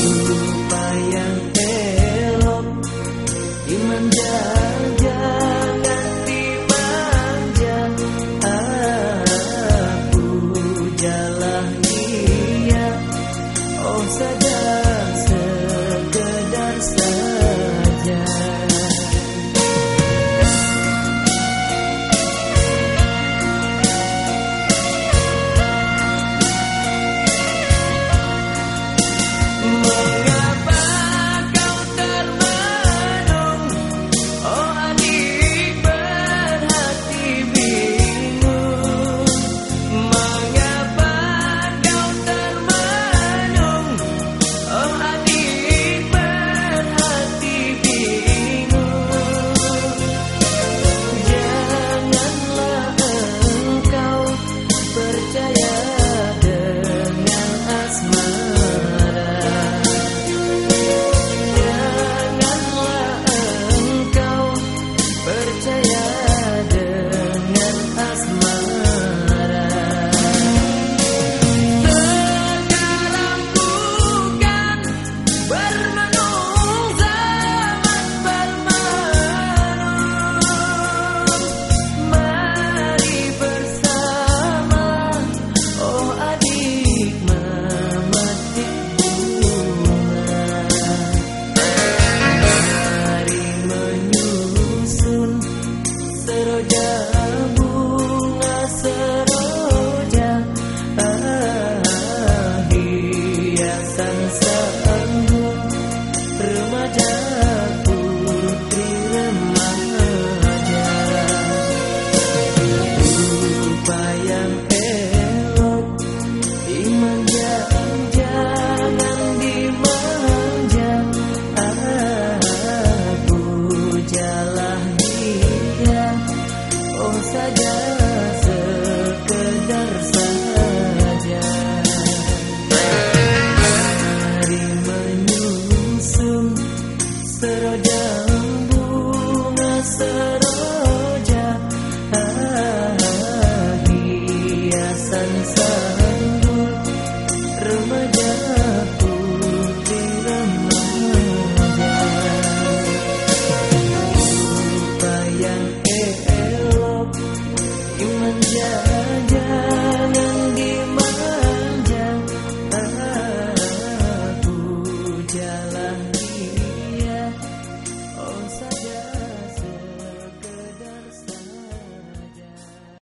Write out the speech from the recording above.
you.